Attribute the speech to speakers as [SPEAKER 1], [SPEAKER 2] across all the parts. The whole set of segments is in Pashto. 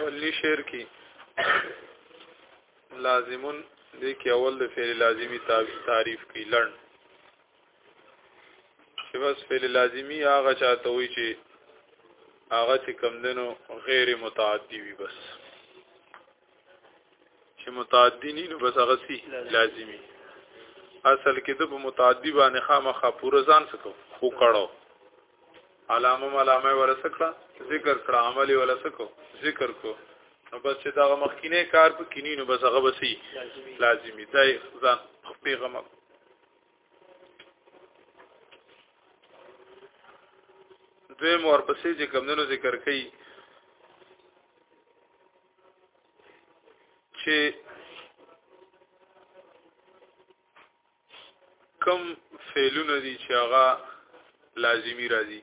[SPEAKER 1] اولی شعر کې لازمون دې کې اول د فعل لازمی تعریف کې لړن چې بس فعل لازمی هغه چاته وي چې هغه چې کم دنو غیر متعدی وي بس چې متعدی نه نو بس هغه سي لازمی اصل کې د متعدی باندې خامخا پوره ځان سکو خو کړو علامه علامه ولا سکړه ذکر کړه عملي ولا سکو ذکر کو نو بس چې دا مخکینه کار په کینی نو بس هغه بسي لازمی دا ځان پیغمبر دوی مور پسې چې کمندونو ذکر کوي چې کم فعلونه دي چې هغه لازمی راځي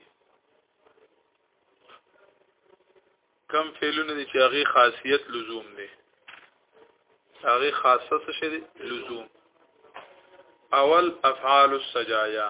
[SPEAKER 1] کم فعلونه دي چې هغه خاصیت لزوم دی هغه خاصه څه شي لزوم اول افعال السجايا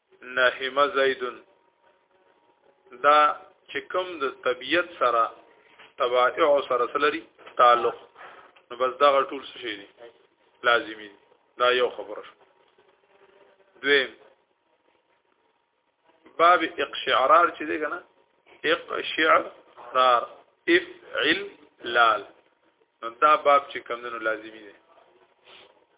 [SPEAKER 1] نهمه زیدن دا چې کوم د طبیعت سره تبائع سره سلري تعلق نو بس دا ټول څه شي دي لازمي دي دا یو خبره شو دویم باب اقشعرار چې دی کنه اقشعرار افعل لال نو دا باب چې کم دنو لازمي دی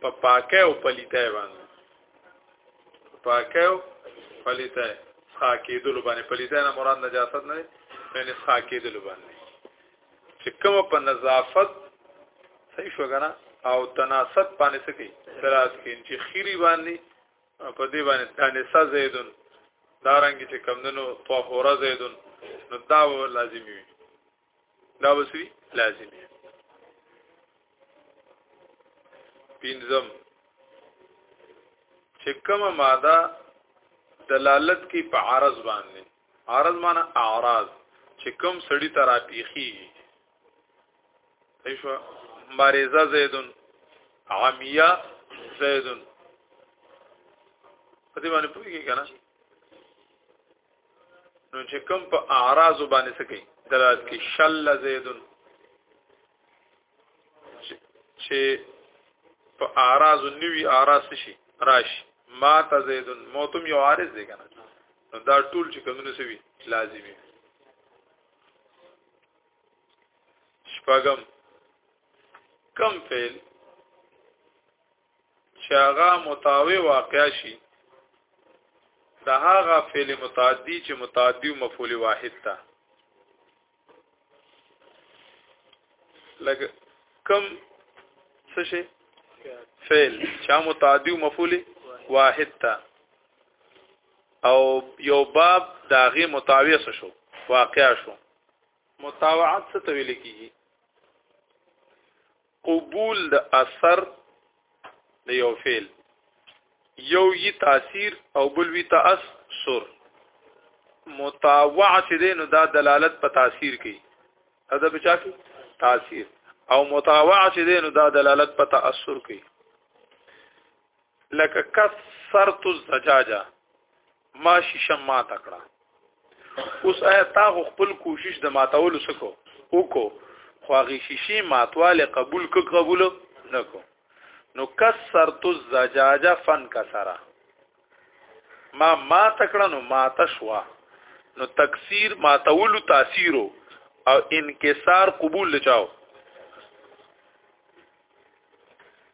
[SPEAKER 1] په پاکه او پلیته باندې پاکه او پلیته ښا کېدل باندې پلیته نه مراد نجاست نه یعنی ښا کېدل باندې چې کوم په نظافت صحیح شو کنه او تناسب باندې سکی تراس کې چې خيري باندې په دې باندې تنسا زیدون دارنګ چې کمندنو طهوره زیدون نو دا لازمي وي دا وسوي لازم دی پینځم چې کومه ماده دلالت کوي په عارض باندې عارض معنی اعراض چې کوم سړی ته راپیخي ایشو مریضه زیدون عمیه زیدون په دې باندې پوهیږي کنه نو چې کوم په اعراض باندې سکی دلالت کوي شل زیدن چې په اعراض نوی اعراض شي راشي ما ته زیدن موتم یو عارض دی کنه نو دا ټول چې کومونه سوي لازمي شپږم کم فعل چې هغه متاوی واقع شي د هغه فعل متعدی چې متعدی او مفعول واحد ده لکه کم څه شي فعل چې متعدی او مفعول واحد ده او یو باب داغه متاوی څه شو واقع شو متاوعات څه تویل کیږي قبول د اثر د یو فعل یو یی تاثیر او بل وی تاثر متابع چې دی نو دا دلالت په تاثیر کوي دا بچا کی تاثیر او متابع چې دی نو دا دلالت په تاثر کوي لکه کسرت الزجاجه ما شیشه ما تکړه اوس آیا تا خپل کوشش د ماتولو سکو وکړو خو هغه شیشه ماتواله قبول ک قبول نکو نو کسرت الزجاجه فن کسرا ما ما تکړه نو ما تشوا نو تکثیر ماتولو تاثیرو او انکسار قبول لچاو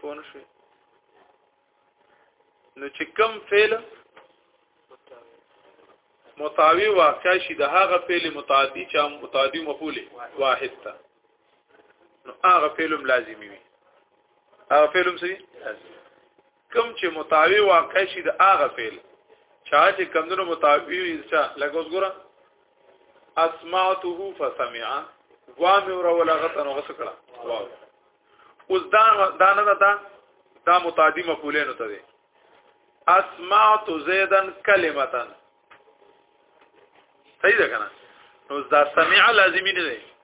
[SPEAKER 1] پون شو نو چې کم فعل متاوی واقع شي د هغه فعل متعدی چې متعدی مفعول واحد تا نو هغه فعل لازمي وي هغه فعل هم سي کم چې متاوی واقع شي د هغه فعل چا چې کمونو متاوی انسا لکه اوس ګوره اسمعته فسمع وامه ور ولا غته نو غس کړه واو اوس دا دا نه دا دا متعدی مفعولین ته دي اسمعت زیدن کلمتا صحیح ده کنه نو دا سمع لازمی نه دی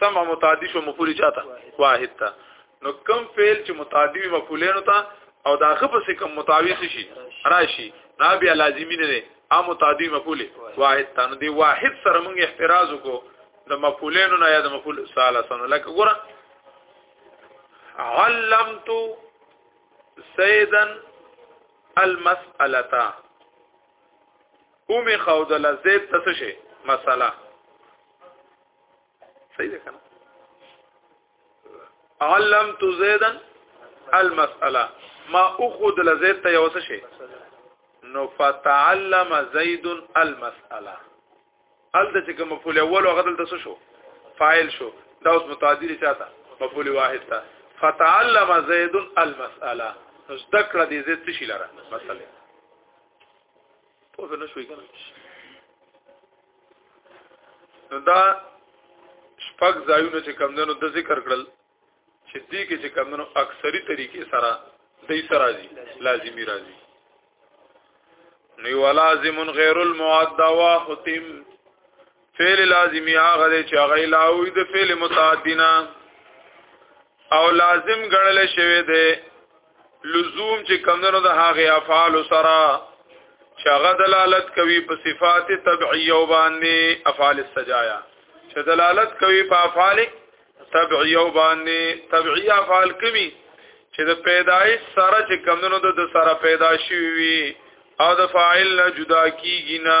[SPEAKER 1] سمع متعدی شو مفعول چاته واحد ته نو کم فعل چې متعدی وي مفعولین ته او دا غبه سي کم متعوی شي راشي نه بیا لازمی نه دی ا متعدی مفعول واحد ته نو دی واحد سره موږ احتراز وکړو د مفعولین نه یا د مفعول ثالثن لکه ګوره علمت سیدا المسألتا اومی خودل زید تسشه مسئله صحیح ده کنه علمت زيدا المساله ما اخذ لزيد ته یو څه شي نو فتعلم زيد المساله ال د چې کوم مفعول اول او غدل تاسو شو فاعل شو دا اوس متعدی چاته مفعول واحد ته فتعلم زيد المساله نو ذکر دې زيد شي لره مساله په څه نشوي کنه نو دا شپږ ځایونه چې کمندونو د ذکر کړل چې دې کې چې کمندونو اکثری طریقې سره دې سره راځي لازمی راځي نو ولازم غیر المعد واحتم فعل لازمی هغه دی چې هغه لاوی د فعل متعدینا او لازم ګڼل شوی دی لزوم چې کمندونو د هغه افعال سره چې هغه دلالت کوي په صفات طبيعيه باندې افعال السجايا چې دلالت کوي په افعال طبيعيه باندې طبيعي افعال کوي چې د پیدایش سره چې کمندونو د سره پیدا شوی وي او د فاعل نه جدا کیږي نه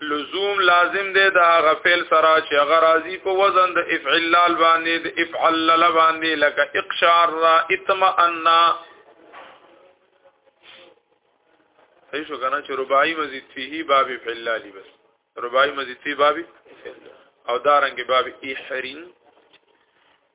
[SPEAKER 1] لزوم لازم دی دا غفل سره چې هغه راضی په وزن د افعل لال باندې د افعل لال باندې لکه اقشار را اطمئن صحیح شو کنه چې رباعي مزید فيه باب افعل لالي بس رباعي مزید فيه باب او دارنګ باب احرین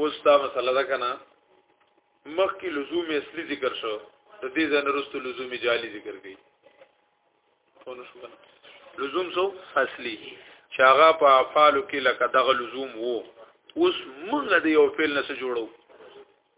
[SPEAKER 1] اوس دا مسله ده کنه مخکې لزوم اصلي ذکر شو د دې ځای نه وروسته لزوم جعلي ذکر کړي لزوم سو اصلي چې هغه په افعالو کې لکه دغه لزوم وو اوس موږ د یو فعل نه څه جوړو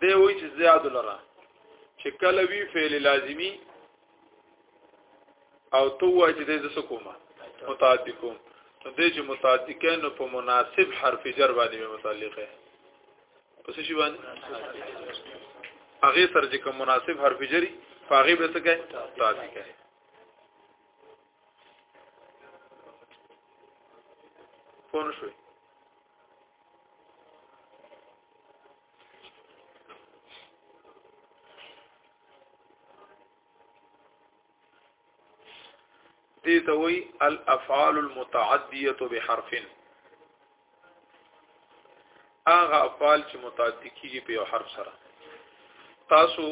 [SPEAKER 1] دی وی چې زیاد لره چې کله وی فعل لازمی او تو وای چې د څه کومه متعدی کوم نو دې چې متعدی کین په مناسب حرف جر باندې متعلق ہے پس شي باندې هغه سره چې کوم مناسب حرف جری فاغه به څه کوي تعدی کوي فون شوي دې ته وای الافعال المتعديه بحرف هغه افعال چې متعدی کیږي په یو حرف سره تاسو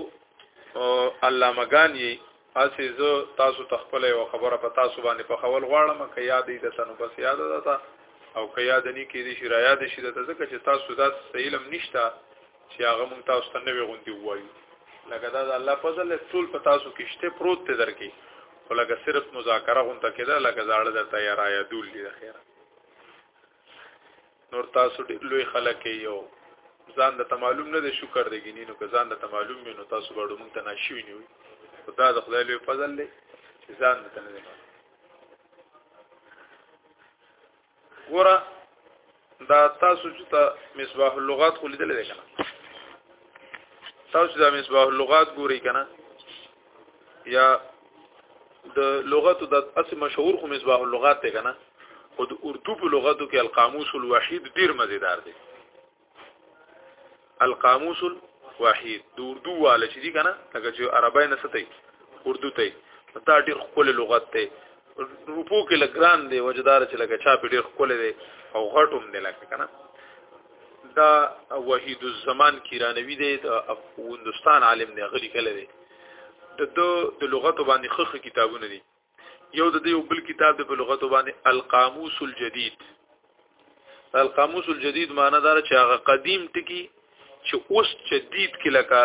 [SPEAKER 1] علامه غان یې اسی زه تاسو تخپل یو خبره په تاسو باندې په خول غواړم که یاد دې د تنو بس یاد ده تا او که یاد نه کې دې شرایع دې شې د ځکه چې تاسو دا علم نشته چې هغه مونږ تاسو ته نوې غونډي وایو لکه دا د الله فضل ټول په تاسو کې شته پروت ته درکې ولکه صرف مذاکره غونډه کېده لکه زاړه د تیارای دول دي خیره نور تاسو ډیر لوی خلک یو ځان د معلوم نه د شکر دی ګینې نو که ځان د معلوم وي نو تاسو به ډومنګ ته ناشوي نه وي خدا د خدای لوی فضل دی چې ځان ته نه دی ګوره دا تاسو چې تا مصباح اللغات خو لیدل دی کنه تاسو دا مصباح اللغات ګوري کنه یا د لغت د اس مشهور خو مصباح اللغات ته کنه خو د اردو په لغتو کې القاموس الوحید ډیر مزیدار دی القاموس الوحید د اردو والا چې دی کنه هغه چې عربی نه ستای اردو ته دا ډیر خپل لغت دی روپو کې لګران دی وجدار چې لګه چا په ډیر خپل دی او غټوم دی لکه کنه دا وحید الزمان کیرانوی دی د افغانستان عالم دی غلی کله دی د دو د لغت باندې خخ کتابونه دي یو د دې بل کتاب د لغت باندې القاموس الجدید القاموس الجدید معنی دا چې هغه قدیم ټکی چې اوس جدید کې لکه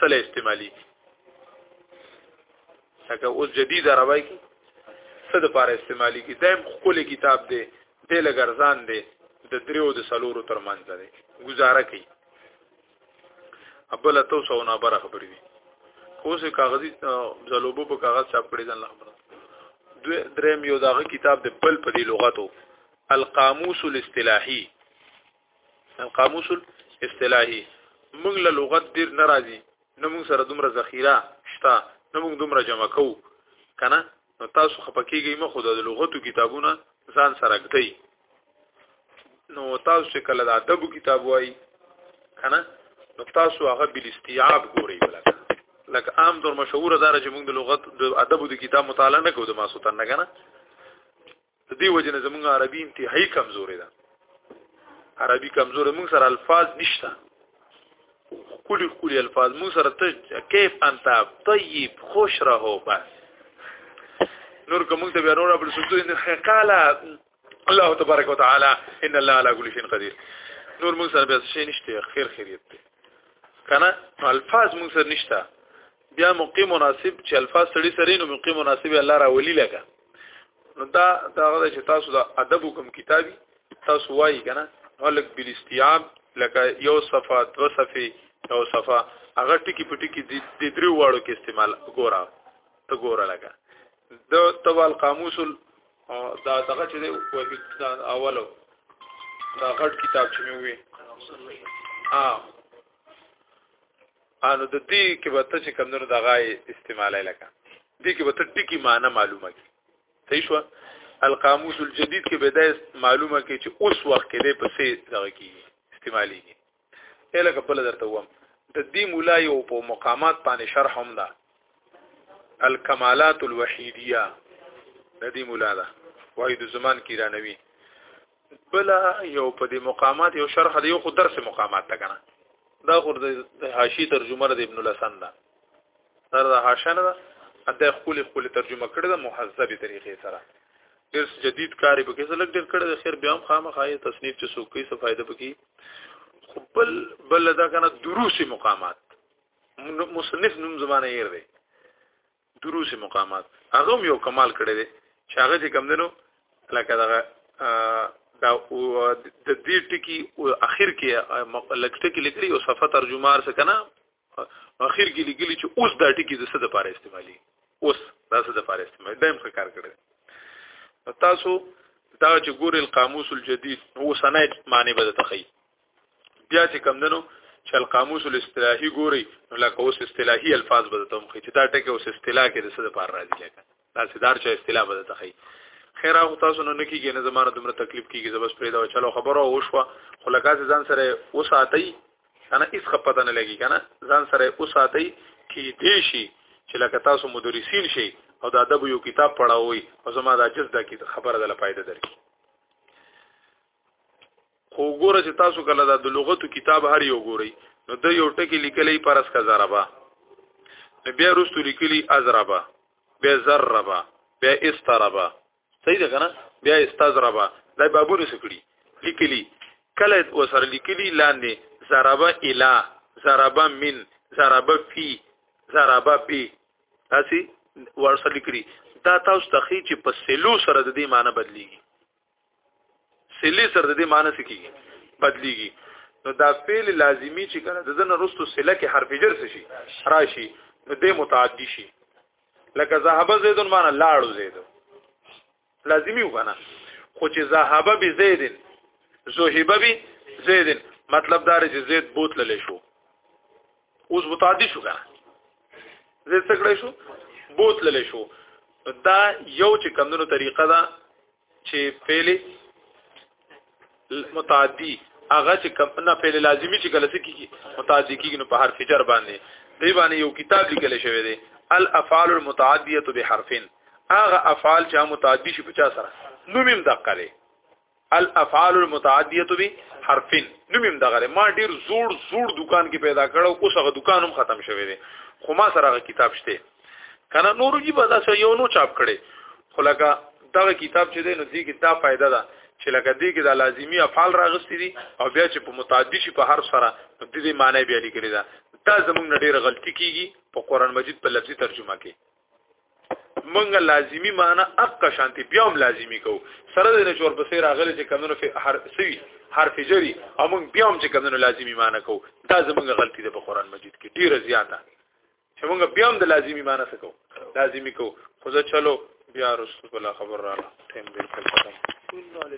[SPEAKER 1] سله استعمالي لکه اوس جدید عربی کې څه د پاره استعمالي کې دایم خپل کتاب دی دی له ګرځان دی د دریو د سلورو تر منځ دی گزاره کوي ابله تو سو نه بره خبرې دي خو سه کاغذي زلوبو په کاغذ چاپ کړی ځان خبره دوی دریم یو داغه کتاب د بل په دی لغتو القاموس الاصطلاحي القاموس الاصطلاحي موږ له لغت ډیر ناراضي نو موږ سره دومره ذخیره شته نو موږ دومره جمع کوو کنه نو تاسو خپکیږئ مخ خو د لغتو کتابونه ځان سره ګټئ نو تاسو چې کله د ادب کتاب وای کنه نو تاسو هغه بل استیعاب ګورئ ولکه لکه عام دور مشهور دار چې موږ د لغت د ادب د کتاب مطالعه نه کوو د ماسوتن نه کنه د دې وجه نه زمونږ عربي انتهایی کمزورې ده عربي کمزورې مونږ سره الفاظ نشته کلی کلی الفاظ مونږ سره ته کیف انت طیب خوش رهو بس نور کوم ته بیا نور بل څه ته قال الله تبارک وتعالى ان الله على كل شيء قدير نور مونږ سره بیا شي نشته خیر خیریت کنه الفاظ مونږ سره نشته بیا موقع مناسب چې الفاظ سړي سره نو موقع مناسب الله راولي لګا نو دا دا غواړي چې تاسو د ادب کوم کتابي تاسو وایي کنه ولک بالاستيعاب لکه یو صفه دو صفه یو صفه هغه ټکی په ټکی د درو واړو کې استعمال ګورا ته ګورا لګا د توال قاموس دا دغه چې دی اولو دا غټ کتاب چې مې وې ها انو د دې کې به ته چې کمندونو د غای استعمالای لکه دې کې به ته ټکی معنی معلومه کی صحیح شو القاموس الجدید کې به دا معلومه کی چې اوس وخت کې دې پسې دغه کی استعمالي کی اله کبل درته وم د دې مولا یو په مقامات باندې شرح هم ده الکمالات الوحیدیه د دې مولا ده وای د زمان کې رانوي بل یو په دې مقامات یو شرح دی یو خو درس مقامات ته کنه دا خو د حاشی ترجمه د ابن الحسن ده دا د حاشنه ده اته خپل خپل ترجمه کړی د محذبه طریقې سره ډیر جدید کاری به کیسه لګ ډیر کړی د خیر بیا هم خامخا یې تصنیف چې څوک یې څه فائدہ پکې خو بل بل دا کنه دروسی مقامات مصنف نوم زمانه یې دی دروسي مقامات هغه هم یو کمال کړی دی چې هغه چې کم دنو لکه دغه دا او د دې ټکی او اخر کې لکټه کې لیکلي او صفه ترجمار څه کنه اخر کې لیکلي چې اوس دا ټکی د څه د پاره استعمالي اوس دا څه د پاره استعمالي دایم ښه کار کړی تاسو دا چې ګور القاموس الجديد هو سنایت معنی به تخی بیا چې کم دنو چې القاموس الاصطلاحي ګوري نو لکه اوس اصطلاحي الفاظ به ته مخې چې دا ټکي اوس اصطلاح کې د څه لپاره راځي لکه دا سیدار چې اصطلاح به ته خي خیر هغه تاسو نو نه کیږي نه زماره دومره تکلیف کیږي زبس پرې دا چلو خبره او شو خو لکه ځان سره اوس آتی کنه هیڅ خپته نه لګي کنه ځان سره اوس آتی کې دې شي چې لکه تاسو مدرسین شي او دا ادب یو کتاب پڑھاوي او زما دا جز دا کی خبره ده لپاره درکې خو ګوره چې تاسو کله دا د لغتو کتاب هر یو ګورئ نو د یو ټکی لیکلی پرس کا ضربه نو بیا رستو لیکلی ازربه بیا ذربه بیا استربه صحیح ده کنه بیا استذربه دا بابونه سکړي لیکلی کله وسر لیکلی لاندې ضربه الا ضربه من ضربه فی ضربه بی تاسو ورسره لیکلی دا تاسو تخی چې په سلو سره د دې معنی بدلیږي سلی سره د دې معنی څه کیږي بدلیږي نو دا فعل لازمی چې کنه د دنه رستو سله کې حرف جر شي راشي نو د متعدی شي لکه ذهب زید معنی لاړو زید لازمی وګنه خو چې ذهب به زید زهب به زید مطلب دا چې زید بوت للی شو اوس متعدی شو کنه زید څه کړی شو بوت للی شو دا یو چې کمونو طریقه ده چې فعل متعدی هغه چې کوم نه فعل لازمی چې کله سکیږي متعدی کیږي نو په حرف جر باندې دی باندې یو کتاب لیکل شوی دی الافعال المتعدیه بحرفین هغه افعال چې متعدی شي په چا سره نومیم دقه دی الافعال المتعدیه بحرفین نومیم دغه ما ډیر زوړ زوړ دکان کې پیدا کړو اوس هغه دکان هم ختم شوی دی خو ما سره هغه کتاب شته کنه نور جی به دا څه یو نو چاپ کړي خو لکه دغه کتاب چې دی نو دې کې دا فائدہ ده چې لکه دې کې دا لازمی افعال راغستې دي او بیا چې په متعدی شي په هر سره د دې معنی بیا لیکل دا دا زمونږ ډېر غلطي کیږي په قران مجید په لفظي ترجمه کې مونږ لازمی معنی اق شانتی بیا هم لازمی کو سره د نشور په سیر اغلی چې کمونو په هر سوي حرف جری او مونږ بیا هم چې کمونو لازمی معنی کو دا زمونږ غلطی ده په قران مجید کې ډیره زیاته چې موږ بیا هم د لازمی معنی څه کوو لازمی کوو خو ځه چلو بیا رسول الله خبر رااله ټیم دې کړم